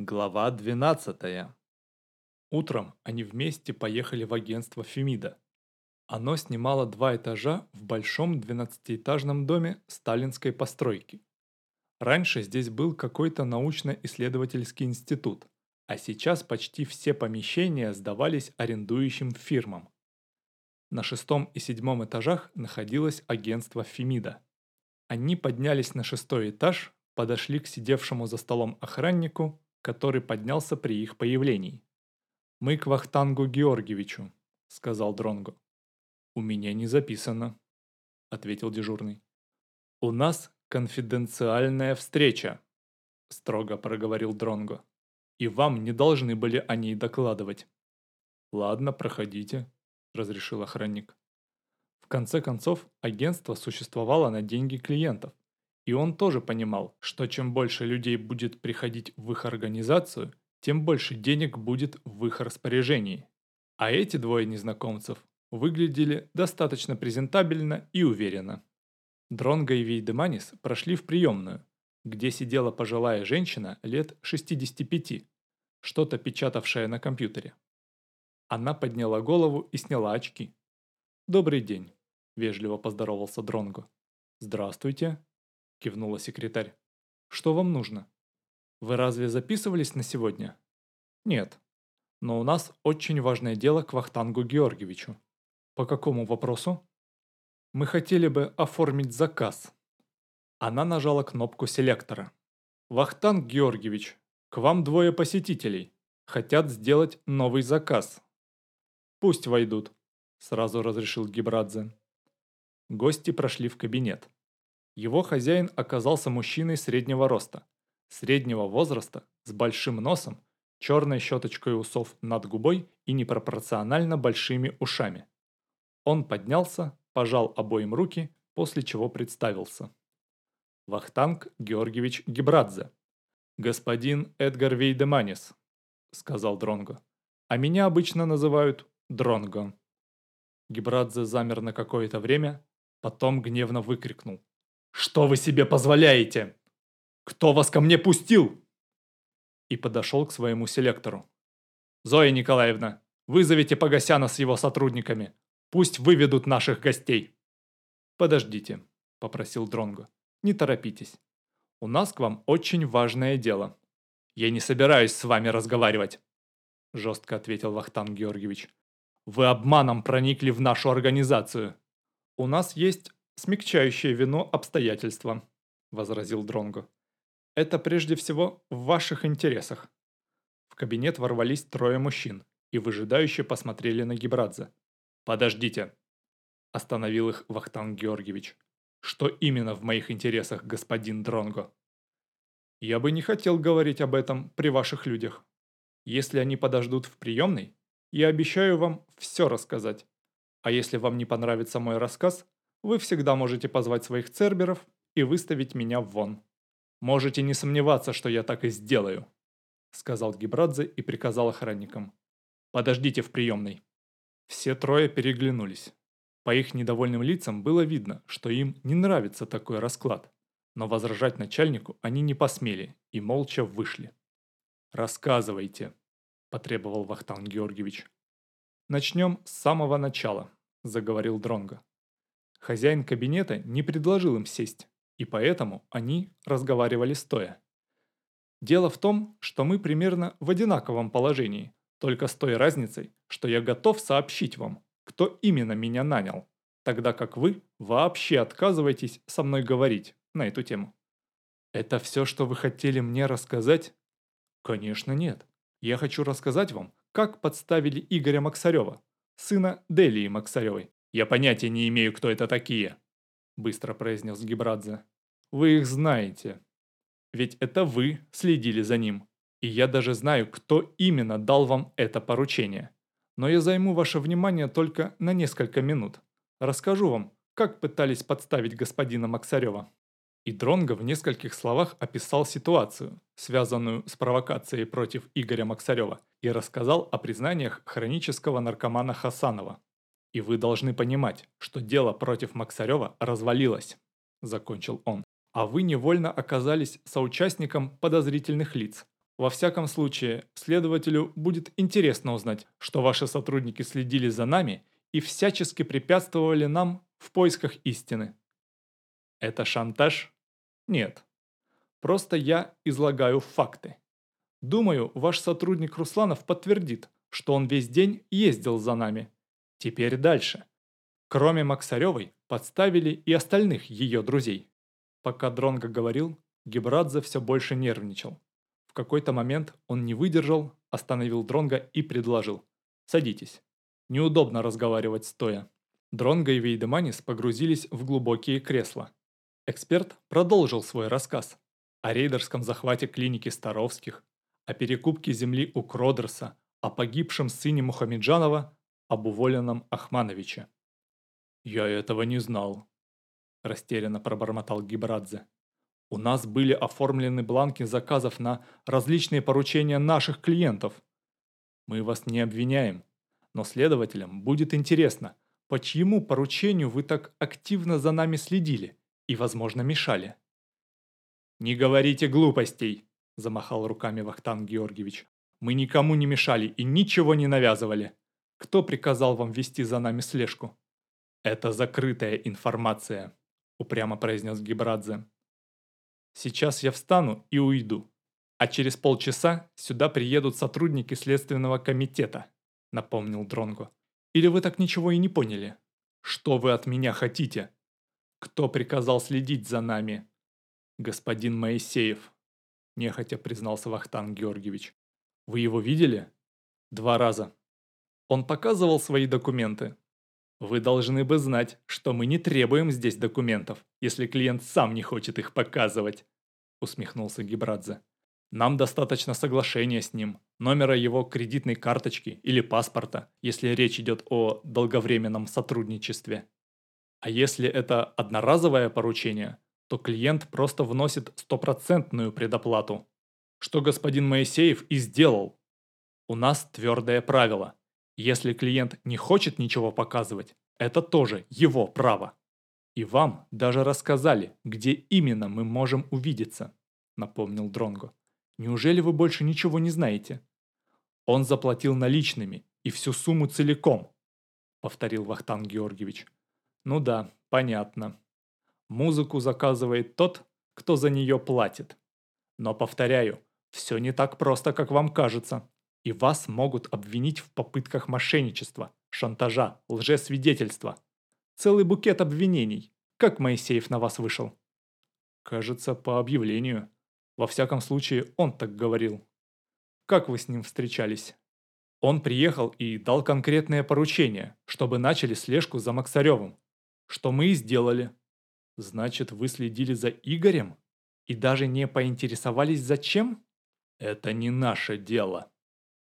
Глава 12. Утром они вместе поехали в агентство Фемида. Оно снимало два этажа в большом 12-этажном доме сталинской постройки. Раньше здесь был какой-то научно-исследовательский институт, а сейчас почти все помещения сдавались арендующим фирмам. На шестом и седьмом этажах находилось агентство Фемида. Они поднялись на шестой этаж, подошли к сидевшему за столом охраннику который поднялся при их появлении. «Мы к Вахтангу Георгиевичу», — сказал Дронго. «У меня не записано», — ответил дежурный. «У нас конфиденциальная встреча», — строго проговорил Дронго. «И вам не должны были о ней докладывать». «Ладно, проходите», — разрешил охранник. В конце концов, агентство существовало на деньги клиентов, и он тоже понимал, что чем больше людей будет приходить в их организацию, тем больше денег будет в их распоряжении. А эти двое незнакомцев выглядели достаточно презентабельно и уверенно. Дронго и Вейдеманис прошли в приемную, где сидела пожилая женщина лет 65, что-то печатавшая на компьютере. Она подняла голову и сняла очки. «Добрый день», – вежливо поздоровался Дронго. «Здравствуйте», – кивнула секретарь. «Что вам нужно? Вы разве записывались на сегодня?» «Нет. Но у нас очень важное дело к Вахтангу Георгиевичу». «По какому вопросу?» «Мы хотели бы оформить заказ». Она нажала кнопку селектора. «Вахтанг Георгиевич, к вам двое посетителей. Хотят сделать новый заказ». «Пусть войдут», – сразу разрешил Гибрадзе. Гости прошли в кабинет. Его хозяин оказался мужчиной среднего роста, среднего возраста, с большим носом, черной щеточкой усов над губой и непропорционально большими ушами. Он поднялся, пожал обоим руки, после чего представился. Вахтанг Георгиевич Гибрадзе. «Господин Эдгар Вейдеманис», — сказал Дронго. «А меня обычно называют Дронго». Гибрадзе замер на какое-то время, потом гневно выкрикнул. «Что вы себе позволяете? Кто вас ко мне пустил?» И подошел к своему селектору. «Зоя Николаевна, вызовите Погосяна с его сотрудниками. Пусть выведут наших гостей». «Подождите», – попросил Дронго. «Не торопитесь. У нас к вам очень важное дело». «Я не собираюсь с вами разговаривать», – жестко ответил Вахтан Георгиевич. «Вы обманом проникли в нашу организацию. У нас есть смягчающее вину обстоятельства», – возразил Дронго. «Это прежде всего в ваших интересах». В кабинет ворвались трое мужчин и выжидающе посмотрели на Гибрадзе. «Подождите», – остановил их Вахтанг Георгиевич. «Что именно в моих интересах, господин Дронго?» «Я бы не хотел говорить об этом при ваших людях. Если они подождут в приемной, я обещаю вам все рассказать. А если вам не понравится мой рассказ, вы всегда можете позвать своих церберов и выставить меня вон. Можете не сомневаться, что я так и сделаю», — сказал Гибрадзе и приказал охранникам. «Подождите в приемной». Все трое переглянулись. По их недовольным лицам было видно, что им не нравится такой расклад, но возражать начальнику они не посмели и молча вышли. «Рассказывайте», – потребовал Вахтан Георгиевич. «Начнем с самого начала», – заговорил Дронго. Хозяин кабинета не предложил им сесть, и поэтому они разговаривали стоя. Дело в том, что мы примерно в одинаковом положении, только с той разницей, что я готов сообщить вам, кто именно меня нанял, тогда как вы вообще отказываетесь со мной говорить на эту тему. Это все, что вы хотели мне рассказать? Конечно нет. Я хочу рассказать вам, как подставили Игоря Максарева, сына Делии Максаревой. «Я понятия не имею, кто это такие», – быстро произнес Гибрадзе. «Вы их знаете. Ведь это вы следили за ним. И я даже знаю, кто именно дал вам это поручение. Но я займу ваше внимание только на несколько минут. Расскажу вам, как пытались подставить господина Максарева». И Дронго в нескольких словах описал ситуацию, связанную с провокацией против Игоря Максарева, и рассказал о признаниях хронического наркомана Хасанова. И вы должны понимать, что дело против Максарева развалилось, закончил он. А вы невольно оказались соучастником подозрительных лиц. Во всяком случае, следователю будет интересно узнать, что ваши сотрудники следили за нами и всячески препятствовали нам в поисках истины. Это шантаж? Нет. Просто я излагаю факты. Думаю, ваш сотрудник Русланов подтвердит, что он весь день ездил за нами. Теперь дальше. Кроме Максаревой, подставили и остальных ее друзей. Пока Дронго говорил, Гебрадзе все больше нервничал. В какой-то момент он не выдержал, остановил Дронго и предложил. «Садитесь. Неудобно разговаривать стоя». Дронго и Вейдеманис погрузились в глубокие кресла. Эксперт продолжил свой рассказ о рейдерском захвате клиники Старовских, о перекупке земли у Кродерса, о погибшем сыне Мухамеджанова, об уволенном Ахмановиче. «Я этого не знал», – растерянно пробормотал Гибрадзе. «У нас были оформлены бланки заказов на различные поручения наших клиентов. Мы вас не обвиняем, но следователям будет интересно, по чьему поручению вы так активно за нами следили и, возможно, мешали». «Не говорите глупостей!» – замахал руками Вахтан Георгиевич. «Мы никому не мешали и ничего не навязывали. Кто приказал вам вести за нами слежку?» «Это закрытая информация», – упрямо произнес Гибрадзе. «Сейчас я встану и уйду, а через полчаса сюда приедут сотрудники Следственного комитета», – напомнил Дронго. «Или вы так ничего и не поняли? Что вы от меня хотите? Кто приказал следить за нами?» «Господин Моисеев», – нехотя признался Вахтан Георгиевич. «Вы его видели?» «Два раза», он показывал свои документы. Вы должны бы знать, что мы не требуем здесь документов, если клиент сам не хочет их показывать, усмехнулся Гибрадзе. Нам достаточно соглашения с ним, номера его кредитной карточки или паспорта, если речь идет о долговременном сотрудничестве. А если это одноразовое поручение, то клиент просто вносит стопроцентную предоплату, что господин Моисеев и сделал. У нас твердое правило. Если клиент не хочет ничего показывать, это тоже его право. И вам даже рассказали, где именно мы можем увидеться, напомнил Дронго. Неужели вы больше ничего не знаете? Он заплатил наличными и всю сумму целиком, повторил Вахтан Георгиевич. Ну да, понятно. Музыку заказывает тот, кто за нее платит. Но повторяю, все не так просто, как вам кажется и вас могут обвинить в попытках мошенничества, шантажа, лжесвидетельства. Целый букет обвинений. Как Моисеев на вас вышел? Кажется, по объявлению. Во всяком случае, он так говорил. Как вы с ним встречались? Он приехал и дал конкретное поручение, чтобы начали слежку за Максаревым. Что мы и сделали. Значит, вы следили за Игорем? И даже не поинтересовались зачем? Это не наше дело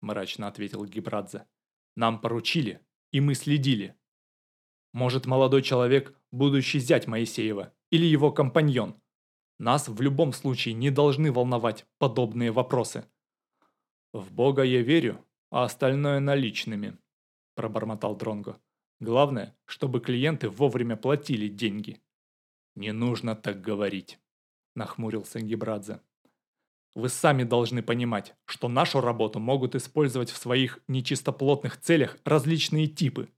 мрачно ответил Гибрадзе. «Нам поручили, и мы следили. Может, молодой человек – будущий зять Моисеева или его компаньон. Нас в любом случае не должны волновать подобные вопросы». «В Бога я верю, а остальное наличными», – пробормотал Дронго. «Главное, чтобы клиенты вовремя платили деньги». «Не нужно так говорить», – нахмурился Гибрадзе. Вы сами должны понимать, что нашу работу могут использовать в своих нечистоплотных целях различные типы.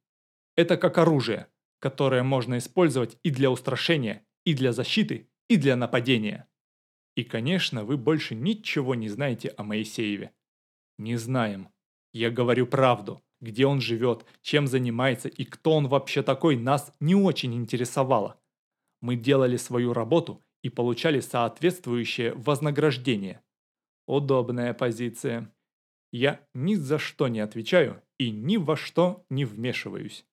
Это как оружие, которое можно использовать и для устрашения, и для защиты, и для нападения. И, конечно, вы больше ничего не знаете о Моисееве. Не знаем. Я говорю правду. Где он живет, чем занимается и кто он вообще такой, нас не очень интересовало. Мы делали свою работу и получали соответствующее вознаграждение. Удобная позиция. Я ни за что не отвечаю и ни во что не вмешиваюсь.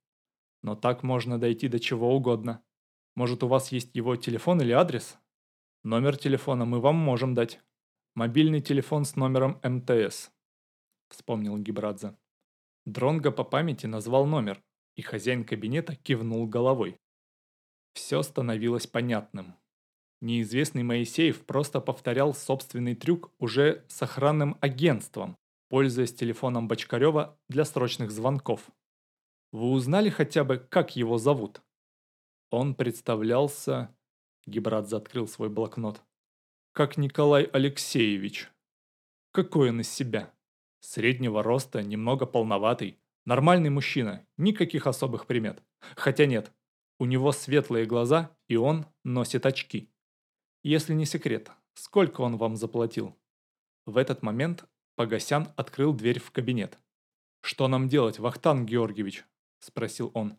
Но так можно дойти до чего угодно. Может, у вас есть его телефон или адрес? Номер телефона мы вам можем дать. Мобильный телефон с номером МТС. Вспомнил Гибрадзе. Дронго по памяти назвал номер, и хозяин кабинета кивнул головой. Все становилось понятным. Неизвестный Моисеев просто повторял собственный трюк уже с охранным агентством, пользуясь телефоном Бочкарева для срочных звонков. Вы узнали хотя бы, как его зовут? Он представлялся... Гибрадзе открыл свой блокнот. Как Николай Алексеевич. Какой он из себя? Среднего роста, немного полноватый. Нормальный мужчина, никаких особых примет. Хотя нет, у него светлые глаза, и он носит очки. Если не секрет, сколько он вам заплатил? В этот момент Погосян открыл дверь в кабинет. «Что нам делать, Вахтан Георгиевич?» – спросил он.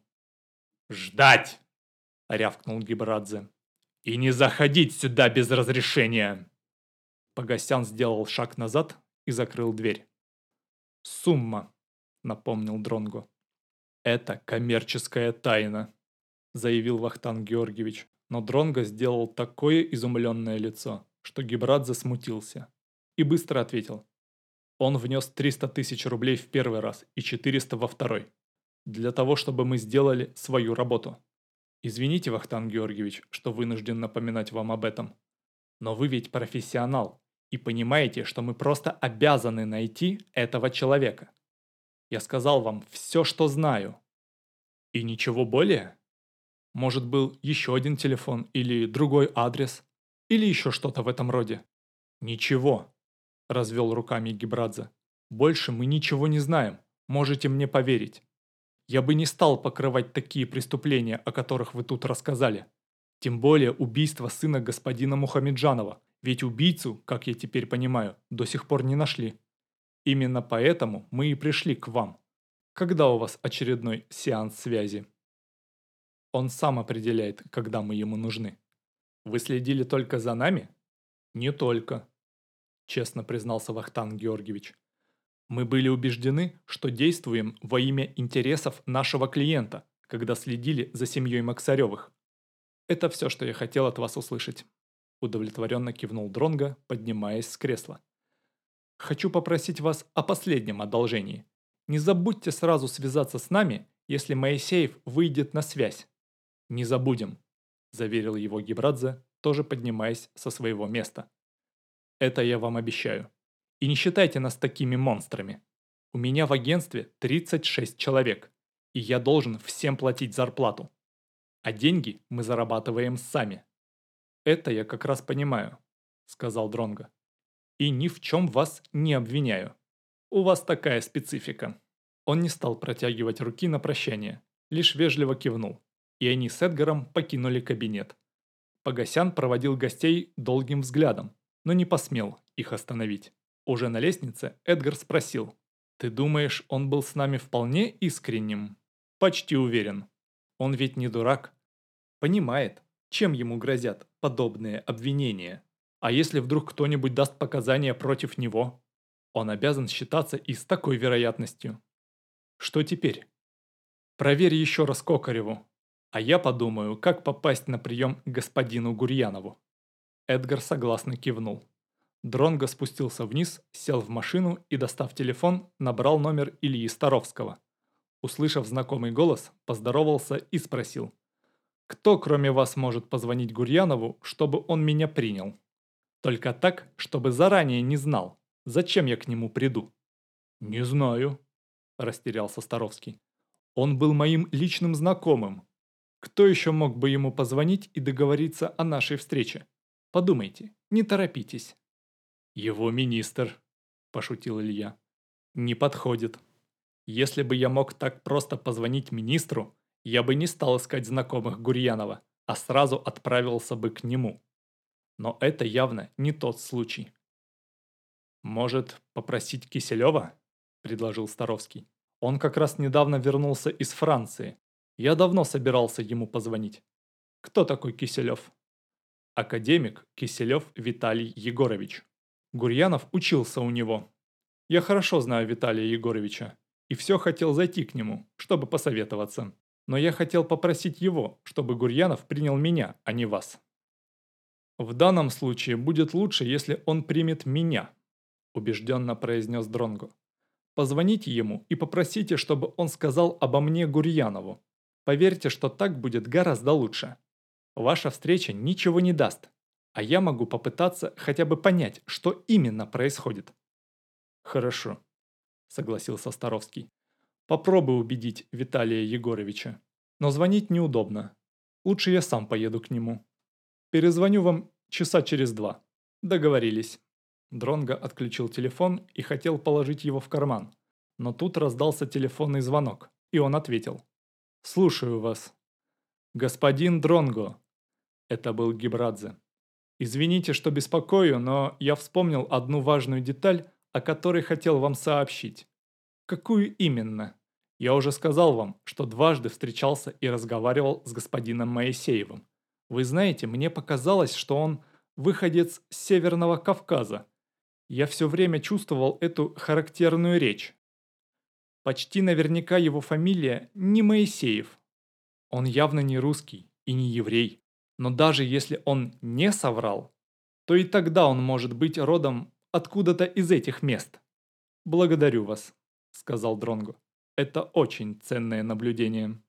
«Ждать!» – рявкнул Гибрадзе. «И не заходить сюда без разрешения!» Погосян сделал шаг назад и закрыл дверь. «Сумма», – напомнил Дронго. «Это коммерческая тайна», – заявил Вахтан Георгиевич. Но Дронго сделал такое изумленное лицо, что Гибрадзе смутился и быстро ответил. Он внес 300 тысяч рублей в первый раз и 400 во второй. Для того, чтобы мы сделали свою работу. Извините, Вахтан Георгиевич, что вынужден напоминать вам об этом. Но вы ведь профессионал и понимаете, что мы просто обязаны найти этого человека. Я сказал вам все, что знаю. И ничего более? Может, был еще один телефон или другой адрес? Или еще что-то в этом роде? Ничего. Развел руками Гибрадзе. Больше мы ничего не знаем. Можете мне поверить. Я бы не стал покрывать такие преступления, о которых вы тут рассказали. Тем более убийство сына господина Мухамеджанова. Ведь убийцу, как я теперь понимаю, до сих пор не нашли. Именно поэтому мы и пришли к вам. Когда у вас очередной сеанс связи? Он сам определяет, когда мы ему нужны. Вы следили только за нами? Не только, честно признался Вахтан Георгиевич. Мы были убеждены, что действуем во имя интересов нашего клиента, когда следили за семьей Максаревых. Это все, что я хотел от вас услышать. Удовлетворенно кивнул Дронга, поднимаясь с кресла. Хочу попросить вас о последнем одолжении. Не забудьте сразу связаться с нами, если Моисеев выйдет на связь. «Не забудем», – заверил его Гибрадзе, тоже поднимаясь со своего места. «Это я вам обещаю. И не считайте нас такими монстрами. У меня в агентстве 36 человек, и я должен всем платить зарплату. А деньги мы зарабатываем сами». «Это я как раз понимаю», – сказал Дронго. «И ни в чем вас не обвиняю. У вас такая специфика». Он не стал протягивать руки на прощание, лишь вежливо кивнул и они с Эдгаром покинули кабинет. Погосян проводил гостей долгим взглядом, но не посмел их остановить. Уже на лестнице Эдгар спросил, «Ты думаешь, он был с нами вполне искренним?» «Почти уверен. Он ведь не дурак. Понимает, чем ему грозят подобные обвинения. А если вдруг кто-нибудь даст показания против него? Он обязан считаться и с такой вероятностью. Что теперь? Проверь еще раз Кокареву, а я подумаю, как попасть на прием к господину Гурьянову. Эдгар согласно кивнул. Дронго спустился вниз, сел в машину и, достав телефон, набрал номер Ильи Старовского. Услышав знакомый голос, поздоровался и спросил. «Кто, кроме вас, может позвонить Гурьянову, чтобы он меня принял? Только так, чтобы заранее не знал, зачем я к нему приду». «Не знаю», – растерялся Старовский. «Он был моим личным знакомым, кто еще мог бы ему позвонить и договориться о нашей встрече? Подумайте, не торопитесь. Его министр, пошутил Илья. Не подходит. Если бы я мог так просто позвонить министру, я бы не стал искать знакомых Гурьянова, а сразу отправился бы к нему. Но это явно не тот случай. «Может, попросить Киселева?» – предложил Старовский. Он как раз недавно вернулся из Франции я давно собирался ему позвонить. Кто такой Киселев? Академик Киселев Виталий Егорович. Гурьянов учился у него. Я хорошо знаю Виталия Егоровича. И все хотел зайти к нему, чтобы посоветоваться. Но я хотел попросить его, чтобы Гурьянов принял меня, а не вас. В данном случае будет лучше, если он примет меня, убежденно произнес Дронго. Позвоните ему и попросите, чтобы он сказал обо мне Гурьянову. Поверьте, что так будет гораздо лучше. Ваша встреча ничего не даст, а я могу попытаться хотя бы понять, что именно происходит. Хорошо, согласился Старовский. Попробую убедить Виталия Егоровича. Но звонить неудобно. Лучше я сам поеду к нему. Перезвоню вам часа через два. Договорились. Дронго отключил телефон и хотел положить его в карман. Но тут раздался телефонный звонок, и он ответил. «Слушаю вас». «Господин Дронго». Это был Гибрадзе. «Извините, что беспокою, но я вспомнил одну важную деталь, о которой хотел вам сообщить». «Какую именно?» «Я уже сказал вам, что дважды встречался и разговаривал с господином Моисеевым. Вы знаете, мне показалось, что он выходец с Северного Кавказа. Я все время чувствовал эту характерную речь. Почти наверняка его фамилия не Моисеев. Он явно не русский и не еврей. Но даже если он не соврал, то и тогда он может быть родом откуда-то из этих мест. «Благодарю вас», — сказал Дронгу. «Это очень ценное наблюдение».